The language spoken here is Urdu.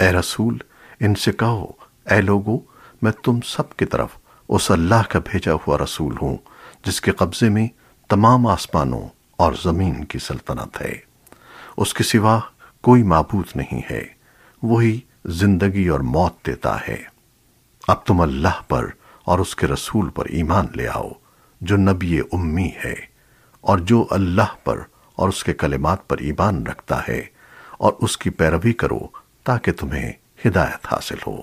اے رسول، ان سے کہو، اے لوگو، میں تم سب کی طرف اس اللہ کا بھیجا ہوا رسول ہوں، جس کے قبضے میں تمام آسمانوں اور زمین کی سلطنت ہے۔ اس کے سوا کوئی معبود نہیں ہے، وہی زندگی اور موت دیتا ہے۔ اب تم اللہ پر اور اس کے رسول پر ایمان لے آؤ، جو نبی امی ہے، اور جو اللہ پر اور اس کے کلمات پر ایمان رکھتا ہے، اور اس کی پیروی کرو تاکہ تمہیں ہدایت حاصل ہو۔